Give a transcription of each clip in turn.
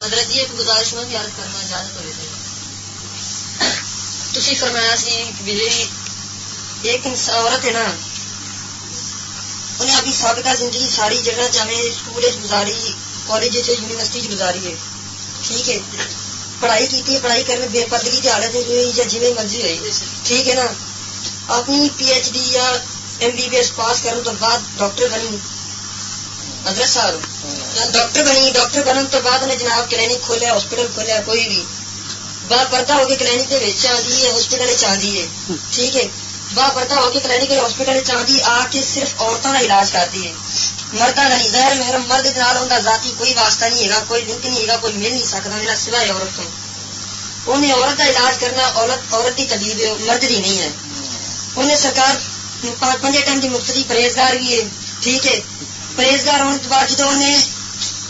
حضرت جی ایک گزارش میں یاد کرنا اجازت تھی فرمایا سی بجلی ایک عورت ہے نا انہیں ابھی سابقہ زندگی ساری جگہ چاہے اسکول گزاری کالج یونیورسٹی گزاری ہے۔ ٹھیک ہے۔ پڑھائی کی تھی پڑھائی کرنے بے پردگی کی حالت ہوئی یا جی مرضی ہوئی۔ ٹھیک ہے نا۔ اپنی پی ایچ ڈی یا M B B S pass کرنے تو بعد ڈاکٹر بنی۔ حضرت صاحب ڈاکٹر بنی ڈاکٹر بننے تو بعد نے جناب کلینک کھولیا ہاسپٹل کھولیا کوئی بھی۔ با پردہ ہو کے کلینک کے آدھی ہے، ہاسپٹل چاندی ہے۔ ٹھیک ہے؟ با پردہ ہو کے کلینک ہاسپٹل چاندی آ کے صرف عورتوں کا علاج کرتی ہے مردہ نہیں، ظاہر محرم مرد نال ان ذاتی کوئی واسطہ نہیں ہے کوئی لنک نہیں ہے کوئی مل نہیں سکتا میرا سوائے عورت کو انہیں عورت کا علاج کرنا عورت عورت کی طبیب ہے، مرد کی نہیں ہے۔ انہیں سرکار پنجے ٹائم کی مفتی، پرہیزگار بھی ہے۔ ٹھیک ہے؟ پرہیزگار ہونے کے بعد انہیں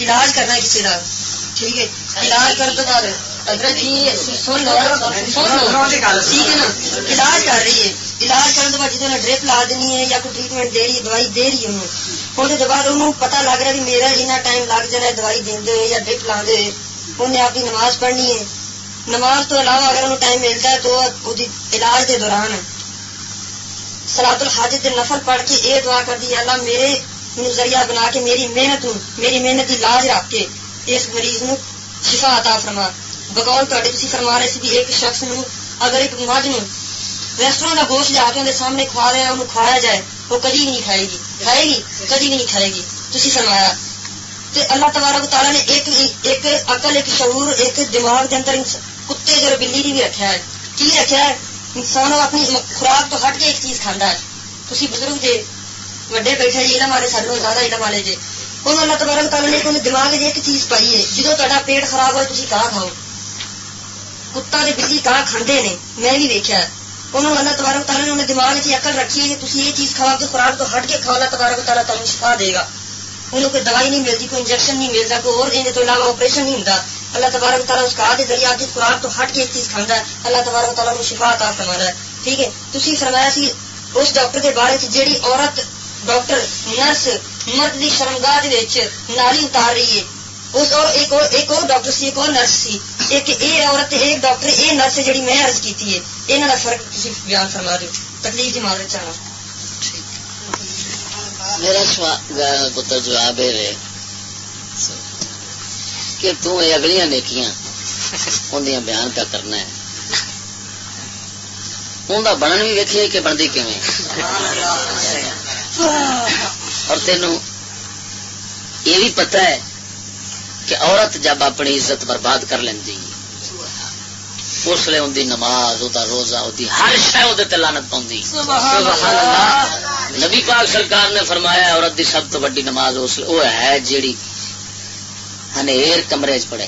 علاج کرنا ہے کسی کا ٹھیک ہے؟ علاج کرنے کے بعد، حضرت جی سن لو ٹھیک ہے نا؟ علاج کر رہی ہے۔ علاج کرنے کے بعد جدو ڈرپ لا دینی ہے یا کوئی ٹریٹمنٹ دے رہی ہے، دوائی دے رہی ہے انہوں ہونے بعد انہوں پتا لگ رہا ہے میرا اتنا ٹائم لگ جانا ہے دوائی دے یا ڈرپ لا دے انہیں آپ کی نماز پڑھنی ہے۔ نماز تو علاوہ اگر انہوں ٹائم ملتا ہے تو علاج کے دوران سلاد الحاجت نفل پڑھ کے یہ دعا کر دی اللہ میرے ذریعہ بنا کے میری محنت میری محنت کی لاج رکھ کے اس مریض نو شفا عطا فرما۔ بغور تھی فرما رہے سی ایک شخص نو اگر ایک مجھ نو ریسٹورینٹ کا گوشت جا کے سامنے کھا رہا انہوں کھایا جائے، وہ کدی نہیں کھائے گی۔ کھائے گی؟ کدی نہیں کھائے گی۔ تھی فرمایا۔ تے اللہ تبارک تعالیٰ نے ایک ایک عقل، ایک شعور، ایک دماغ کے اندر کتے جو بلی بھی رکھا ہے۔ کی رکھا ہے؟ انسان اپنی خوراک تو ہٹ کے ایک چیز کھانا ہے۔ تھی بزرگ جی وڈے بیٹھے جی علم والے سارے زیادہ علم والے جی انہوں اللہ تبارک تعالیٰ نے انہیں دماغ ایک چیز پائی ہے جدو تا پیٹ خراب ہوئے تھی کہاں کھاؤ کتا دے بلی کہاں کھاندے نے میں بھی ویکیا انہوں اللہ تبارک تعالیٰ نے انہیں دماغ چ عقل رکھی ہے کہ تھی یہ چیز کھاؤ کہ خوراک تو ہٹ کے کھاؤ اللہ تبارک تعالیٰ تمہیں شفا دے گا انہوں کوئی دوائی نہیں ملتی کوئی انجیکشن نہیں ملتا کوئی اور ان تو علاوہ آپریشن نہیں ہوتا اللہ تبارک تعالیٰ اس کا ذریعہ کی خوراک تو ہٹ کے ایک چیز کھانا ہے اللہ تبارک تعالیٰ نے شفا عطا فرمانا ہے ٹھیک ہے تھی فرمایا سی اس ڈاکٹر کے بارے جیڑی عورت ڈاکٹر نرس مرد کی شرمگاہ نالی اتار رہی ہے۔ اس اور ایک اور ایک اور ڈاکٹر سی ایک اور نرس سی۔ ایک اے عورت ایک ڈاکٹر اے نرس جی میں عرض کی ہے۔ یہاں کا فرق تھی بیان فرما دو تکلیف کی معذرت چاہنا میرا پتر جواب ہے کہ تو اگلیاں نیکیاں اندیاں بیان کا کرنا ہے۔ انہیں بنن بھی ویکھیے کہ بنتی کیویں۔ اور تینوں یہ بھی پتا ہے کہ عورت جب اپنی عزت برباد کر لینی اس لیے ان نماز وہ روزہ ہر شہ لانت پاؤں نبی پاک سرکار نے فرمایا عورت دی سب تو ویڈی نماز وہ ہے جیڑی ہنیر کمرے چ پڑے۔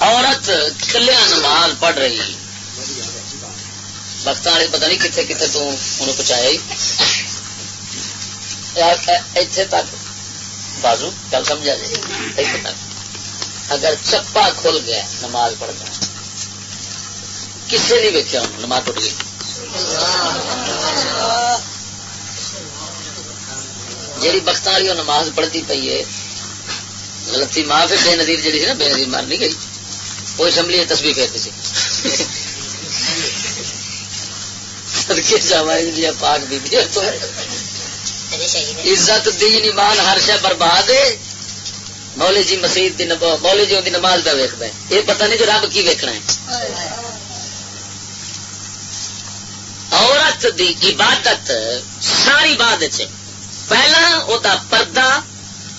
عورت کلیا نماز پڑھ رہی وقت والے پتا نہیں کتنے کتنے تو انہوں پہنچایا اتنے تک۔ بازو، گل سمجھا جی؟ اتنے تک۔ اگر چپا کھل گیا، نماز پڑھنا کسے نہیں ویکیا نماز ٹوٹ گئی۔ جیڑی بخت والی وہ نماز پڑھتی پی ہے، غلطی معاف بے نظیر جی نا، بے نظیر مار نہیں گئی۔ وہ اسمبلی تصویر پھیرتی سی پاک بی عزت دین ایمان ہر شہ برباد ہے۔ مولی جی مسیح مولی جی کی نماز پہ ویکد یہ پتہ نہیں کہ رب کی ویکنا ہے۔ عورت دی عبادت ساری بعد پہلا وہ پردہ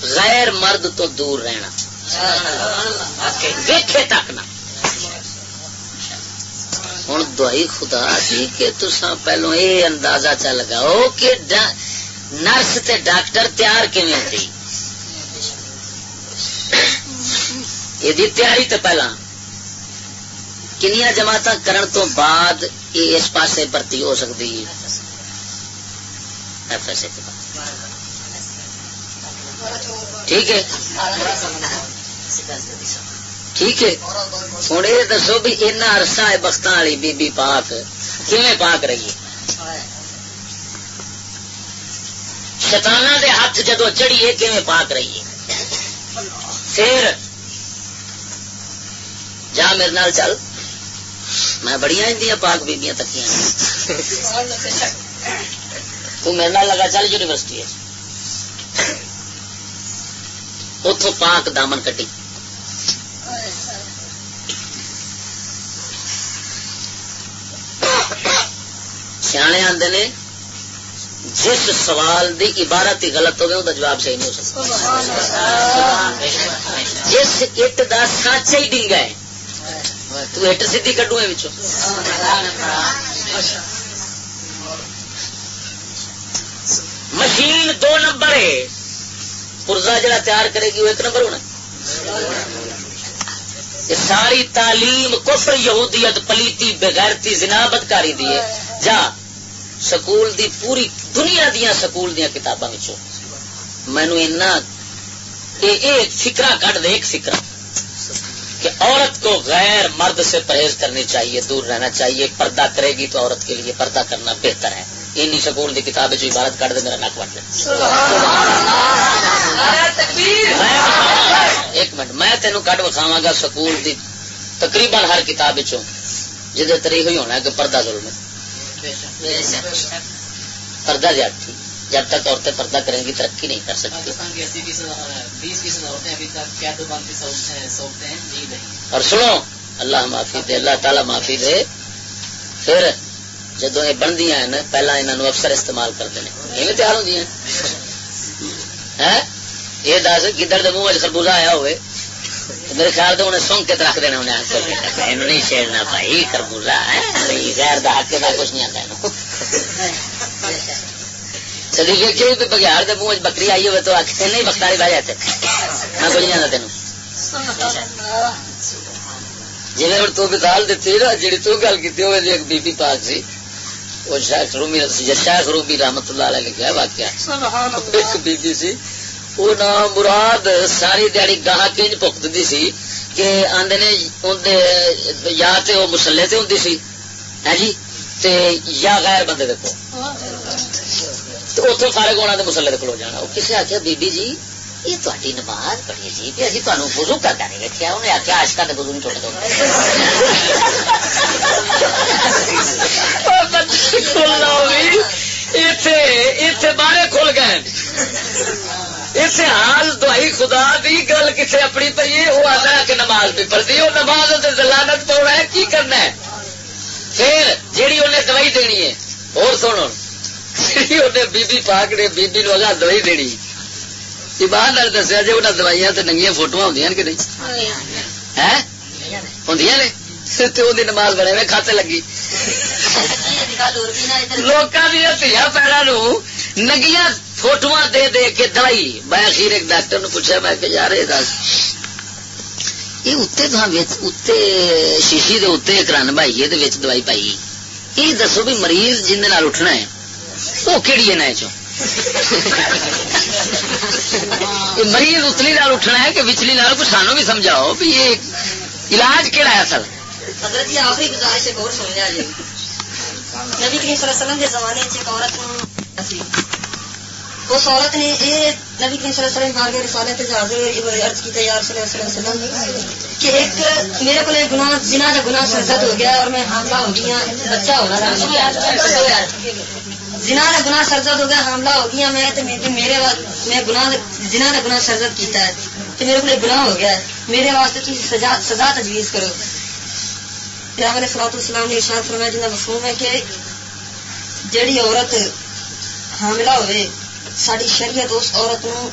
غیر مرد تو دور رہنا۔ ویکھے تک نہ۔ ہوں دوائی خدا دی کہ تسا پہلو یہ اندازہ چل لگاؤ کہ نرس تے ڈاکٹر تیار کیویں تھی یہ تیاری تو پہلا کنیا جماعت کرن تو بعد یہ اس پاسے بھرتی ہو سکتی ایف ایس ٹھیک ہے؟ ٹھیک ہے؟ ہوں یہ دسو بھی ایسا عرصہ ہے بخت والی بی بی پاک۔ کیون پاک رہی ہے؟ شتانا دے ہاتھ جدو چڑھیے کہ پاک رہیے پھر جا میرے نال چل۔ میں بڑی اندیا پاک بیبیاں تکیاں تو میرے نال لگا چل یونیورسٹی اتو پاک دامن کٹی۔ سیانے آدھے نے، جس سوال دی عبارت ہی غلط ہوگی وہ جواب صحیح نہیں ہو سکتا۔ جس اٹ دا سچ ہی ڈنگا ہے۔ تو اٹ سی کٹو ہے مشین دو نمبر ہے۔ پرزا جڑا تیار کرے گی، وہ ایک نمبر ہونا۔ ساری تعلیم کفر یہودیت، پلیتی، بغیرتی زنابت کاری دی ہے۔ جا سکول دی پوری دنیا دیا سکول دیا کتاباں مینو ایک فکرا کٹ دے ایک فکرا کہ عورت کو غیر مرد سے پرہیز کرنی چاہیے دور رہنا چاہیے پردہ کرے گی تو عورت کے لیے پردہ کرنا بہتر ہے۔ این سکول کی کتاب جو عبارت کٹ دے میرا نک بٹ ایک منٹ میں تینوں کٹ وکھاوا گا سکول دی تقریباً ہر کتاب تری ہوئی ہونا ہے کہ پردہ ظلم۔ پردہ زیادتی جب تک عورتیں پردہ کریں گی ترقی نہیں کر سکتی۔ اور سنو اللہ معافی دے اللہ تعالی معافی دے۔ پھر جدو یہ بنتی ہیں پہلا انہوں افسر استعمال کرتے ہیں یہ تیار ہوں یہ دس گدڑ کے منہ خربوزہ آیا ہوئے۔ میرے خیال انہیں سونگ کے رکھ دینا انہیں نہیں چھیڑنا بھائی خربوزہ غیر کچھ نہیں آتا۔ چلی گئی کہ بگیار منہ بکری آئی ہوئے تو آخر نہیں بختاری بہ جاتے میں کچھ نہیں آتا تین جی ہوں تو مثال دیتی نا جی تو گل کی ہوئے ایک بی بی پاک سی وہ شاخ رومی رومی رحمت اللہ علیہ لکھا واقعہ۔ ایک بی بی سی۔ وہ نام مراد ساری دیہی گاہ کنج پکتی سی کہ آدھے نے یا تے وہ مسلے تے ہوں سی ہے جی تے یا غیر بندے دیکھو تو اتوں فارغ ہونا تو مسلے کھلو جانا وہ کسی آخیا بی بی جی یہ تاری نماز بڑی عجیب ہے ابھی تمہیں وزو کرتا نہیں ویکیا انہیں آخیا آشکا کے وزو نہیں ٹوٹ دو بارے کھل گئے اتنے حال دوائی خدا دی گل کتنے اپنی پی ہے وہ آتا کہ نماز بھی پڑتی وہ نماز لانت پاؤنا ہے کی کرنا ہے؟ پھر جیڑی انہیں دوائی دینی ہے اور سنو انہیں بی بی پاک نے بی بی نو اگا دوائی دینی باہر دسیا جی انہیں دوائیاں تو ننگیا فوٹو ہوں کہ نہیں؟ ہوں نے؟ نماز بڑے میں کھاتے لگی۔ لوگ دیا پیروں نگیا فوٹو دے دے کے دوائی میں اخیر ایک ڈاکٹر نے پوچھا، میں کہ یار، یہ دس۔ یہ اتنے شیشی دے اتنے ایک رن بھائی ہے دوائی پائی۔ یہ دسو بھی مریض جن اٹھنا ہے، وہ کہڑی ہے نئے چو مریض اتلی نال اٹھنا ہے کہ وچلی نال؟ کو سانو بھی سمجھاؤ بھی یہ علاج کہڑا ہے اصل؟ حضرت جی آخری گزارش ایک اور سمجھا جی نبی کریم صلی اللہ علیہ وسلم کے زمانے ایک عورت اس عورت نے یہ نبی کریم صلی اللہ علیہ وسلم بارگاہ رسالت سے حاضر عرض کیتا یا رسول صلی اللہ علیہ وسلم کہ ایک میرے کو گناہ جنہ کا گناہ سرزد ہو گیا اور میں حاملہ ہو گیا، بچہ ہو رہا جنہ کا گناہ سرزد ہو گیا، حاملہ ہو گیا میں تو میرے میں گناہ جنہ کا گناہ سرزد کیتا ہے۔ کہ میرے کو گناہ ہو گیا ہے۔ میرے واسطے تھی سزا سزا تجویز کرو۔ پیغمبر علیہ الصلوۃ والسلام نے ارشاد فرمایا جنہ مفہوم ہے کہ جڑی عورت حاملہ ہوئے ساری شریعت اس عورت نو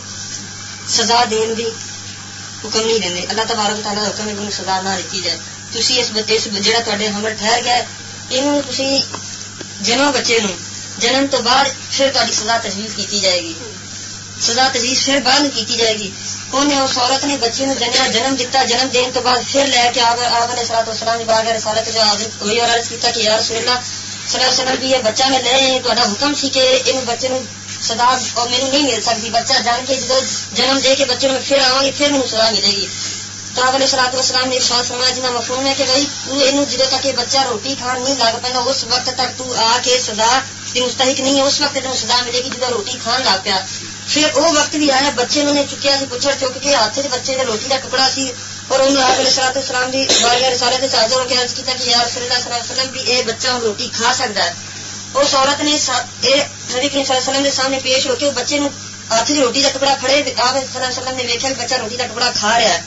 سزا دین دی حکم نہیں دیں اللہ تبارک تعالیٰ حکم ہے کہ سزا نہ دیتی جائے۔ تھی اس بچے جہاں تے ہمر ٹھہر گیا یہ جنو بچے نو جنم تو بعد پھر تاری سزا تجویز کی جائے گی۔ سزا تجویز پھر بعد کی جائے گی۔ انہیں اس عورت نے بچے نو جنیا جنم دیتا جنم دین تو بعد پھر لے کے آپ آب علیہ سلاد وسلام باغ رسالت جو ہوئی اور عرض کیا کہ یار رسول اللہ صلی اللہ علیہ وسلم بھی یہ بچہ میں لے تو حکم سی کہ ان بچے نو سزا اور میرے نہیں مل سکتی۔ بچہ جان کے جب جنم دے کے بچے میں پھر آؤں گی پھر مجھے سزا ملے گی۔ تو آپ علیہ سلاط وسلام نے ارشاد فرمایا جنہ مفہوم ہے کہ بھائی، تو جدو تک یہ بچہ روٹی کھان نہیں لگ پہ اس وقت تک تو آ کے سزا کی مستحق نہیں ہے، اس وقت تین سزا ملے گی جدو روٹی کھان لگ پیا۔ پھر وہ وقت بھی آیا، بچے نے چکیا سی پچھڑ چک کے ہاتھ سے بچے کا روٹی کا کپڑا سی اور انہوں آپ علیہ سلاط اسلام کی بارے رسالے سے حاضر ہو کے عرض کیا کہ یار صلی اللہ علیہ وسلم بھی یہ بچہ روٹی کھا سکتا ہے۔ اس عورت نے نبی کریم صلی اللہ علیہ وسلم کے سامنے پیش ہو کے بچے ہاتھ کی روٹی کا ٹکڑا کھڑے آپ صلی اللہ علیہ وسلم نے دیکھا کہ بچہ روٹی کا ٹکڑا کھا رہا ہے۔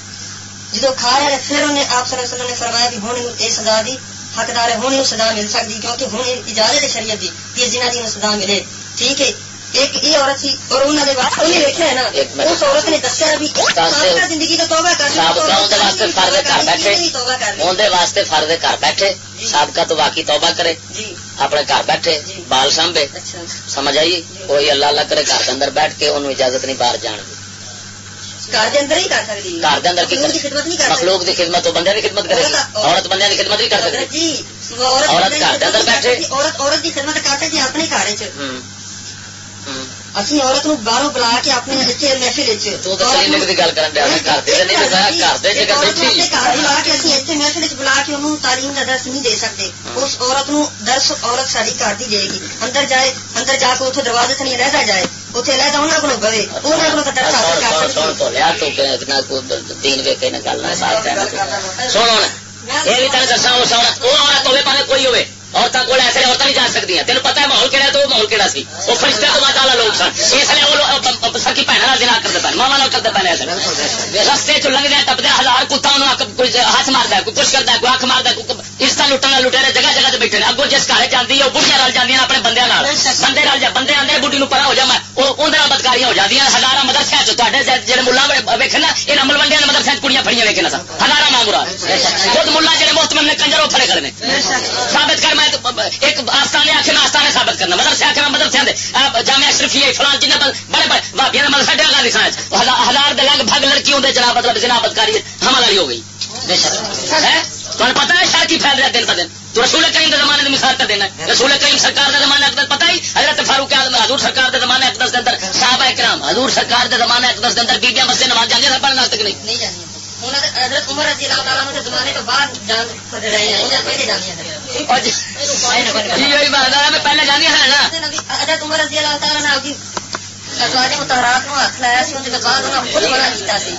جدو کھا رہا ہے پھر انہیں آپ صلی اللہ علیہ وسلم نے فرمایا کہ ہوں یہ سزا دی حقدار ہے ہوں سزا مل سکتی کیونکہ ہوں اجازت ہے شریعت دی کہ جنہ دی سزا ملے۔ ٹھیک ہے؟ ایک یہ عورت سی اور انہوں نے بعد انہیں دیکھا ہے نا اس عورت نے دسیا بھی زندگی کا توبہ کر واسطے فرد گھر بیٹھے سابقہ تو توبہ کرے جی۔ اپنے گھر بیٹھے جی۔ بال سانبے اچھا۔ سمجھ آئیے کوئی اللہ اللہ کرے گھر کے اندر بیٹھ کے انہوں اجازت نہیں باہر جان دی۔ مخلوق کی خدمت بندے کی خدمت کرے عورت بندے کی خدمت نہیں کر سکتی۔ جی، عورت گھر اندر بیٹھے۔ عورت خدمت کر سکتی اپنے گھر اسی عورت نو باہر بلا کے اپنے محفل محفل بلا کے تعلیم کا درس نہیں دے سکتے اس عورت نو درس عورت ساری گھر کی دے گی اندر جائے اندر جا کے اتنے دروازے سے نہیں رہتا جائے اتنے لہتا انہوں کو بوے انہوں کو درس کوئی ہوئے عورتوں کو ایسے عورتیں نہیں جا سکتی تین پتا ہے ماحول کہڑا تو ماحول کہڑا سی۔ وہ فرشتے تو ماتا والا لوگ سن۔ اس لیے وہ سکی بھن کا دن کرتے پہ ماما کرتے پہ ایسے۔ رستے چ لنگ دیا ٹپتے ہزار کتا ہاتھ مارتا ہے، کوئی کچھ کرتا ہے، کوئی اک مارتا ہے اس طرح لٹنا لٹے جگہ جگہ سے بیٹھے اگو جس گھر جاتی ہے، وہ بڑھیا رل جی اپنے بندے بندے رل جا بندے آدھے بڑھی نو پرا ہو جا میں۔ اندر بدکاریاں ہو جاتی ہیں۔ ہزار مدرسے جہاں ملا ویکے نا یہ ملوڈیا مدرسے کڑیاں فڑیاں ویکے نا سر ہزار مانگرا خود ملا جہاں محت میں کنجر، وہ فڑے کرنے ثابت کر میں ایک آستانے آخر میں آستانے ثابت کرنا، مدرسے آخر میں مدرسے آدھے جامع اشرفی فلان جن بڑے بڑے بھابیا مدرسہ ڈیا گا دکھانا ہزار دے لگ بھگ لڑکی ہوں جناب مطلب جناب بدکاری حمل والی ہو گئی۔ بے شک۔ تمہیں پتا ہے شرکی پھیل رہا دن ب دن۔ تو رسول کریم کے زمانے کی مثال کر دینا۔ رسول کریم سرکار کے زمانے اقدر پتا ہی؟ حضرت فاروق آدم حضور سرکار کے زمانے اقدر کے اندر صحابہ کرام حضور سرکار کے زمانے اقدر کے اندر بیبیاں مسجد نماز جانے سر پڑھنے تک نہیں۔ حضرت عمر رضی اللہ تعالیٰ کے زمانے تو بعد جان رہے ہیں پہلے جانیا پہلے جانیا ہے نا حضرت عمر رضی اللہ تعالیٰ نے ازواج متحرات نو ہاتھ لایا سی اندر بعد انہوں خود منع کیتا سی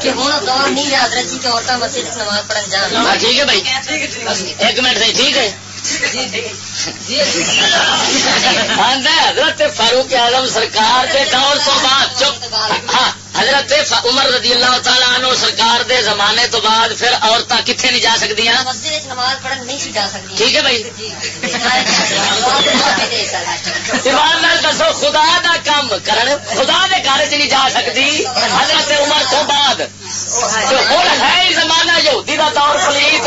کہ ہن دور نہیں ہے حضرت جی کہ عورتاں مسجد نماز پڑھن جان ہاں ٹھیک ہے بھائی ایک منٹ صحیح ٹھیک ہے حضرت فاروق اعظم سرکار کے دور تو بعد چپ ہاں حضرت عمر رضی اللہ تعالیٰ عنہ سرکار دے زمانے تو بعد پھر عورتیں کتنے نہیں جا سکتی ٹھیک ہے بھائی؟ دسو خدا دا کام کرن خدا دے گھر چ نہیں جا سکتی حضرت عمر تو بعد۔ ہے زمانہ یہودی دا دور پلیت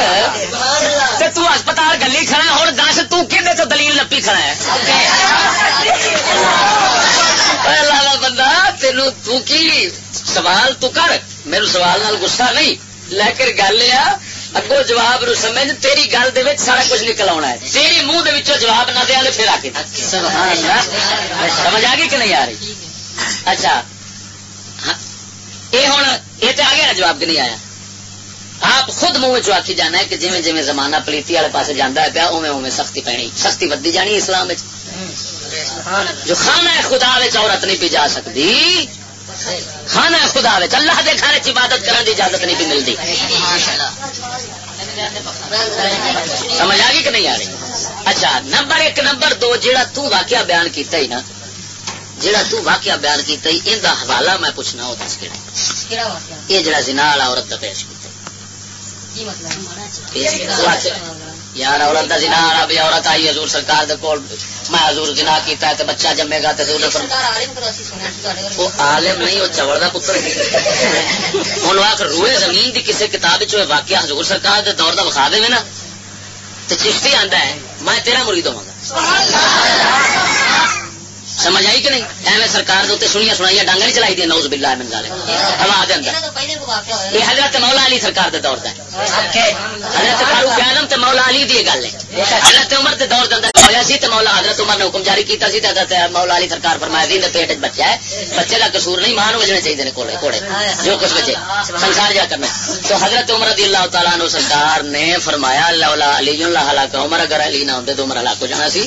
تو ہسپتال گلی کھڑا ہوں دس تین تو دلیل نپی کھڑا ہے؟ لالا بندہ تینوں تو کی سوال تو کر، میرے سوال نال گسا نہیں۔ لیکن گل یہ اگو جواب نو سمجھ، تیری گل دے سارا کچھ نکل آنا ہے۔ تیری منہ دے جواب نہ دیا پھر آ کے سمجھ آ گئی کہ نہیں آ رہی؟ اچھا۔ ہاں، یہ ہوں یہ تو آ گیا نا جواب کہ نہیں آیا۔ آپ خود منہ آکی جانا ہے کہ جی جی زمانہ پلیتی والے پاس جانا ہے پیا اوے اوے سختی پینی سختی ودی جانی اسلام جو خانہ خدا عورت نہیں پی جا سکتی خانہ خدا اللہ دے کھانے کی عبادت کرنے کی اجازت نہیں پی ملتی سمجھ آ گئی کہ نہیں آ رہی؟ اچھا نمبر ایک نمبر دو جہاں تاقعہ بیان کیتا ہی نا جہاں تاقعہ بیان کیتا ہی ان کا حوالہ میں پوچھنا وہ دس یہ جڑا زنا والا عورت کا پیش کیا یار عورت کا جنا والا بھی عورت آئی حضور سرکار دے کول۔ میں حضور جنا کیتا ہے تے بچہ جمے گا تے وہ عالم نہیں وہ چوڑ دا پتر ہن آخر روئے زمین دی کسے کتاب وچ واقعہ حضور سرکار دے دور دا بخا دے نا۔ تے چشتی آندا ہے میں تیرا مرید ہوں گا سمجھ آئی کہ نہیں؟ ایویں سرکار دے سنیا سنائی ڈانگ نہیں چلائی دی نوز باللہ من گالے ہوا دے اندر یہ حضرت مولا علی سرکار دے دور دا ہے۔ حضرت فاروق اعظم تے مولا علی دی گل ہے۔ حضرت عمر دے دور دے اندر ہویا سی تے مولا حضرت عمر نے حکم جاری کیتا سی تے حضرت مولا علی سرکار فرمایا دی پیٹ وچ بچہ ہے۔ بچے دا قصور نہیں ماں نو وجنے چاہیے نے کوڑے کوڑے۔ جو کچھ بچے۔ سنسار جا کرنا تو حضرت عمر رضی اللہ تعالی عنہ سرکار نے فرمایا لولا علی اللہ ہلاک عمر اگر علی نہ ہوندے تو عمر ہلاک ہو جانا سی۔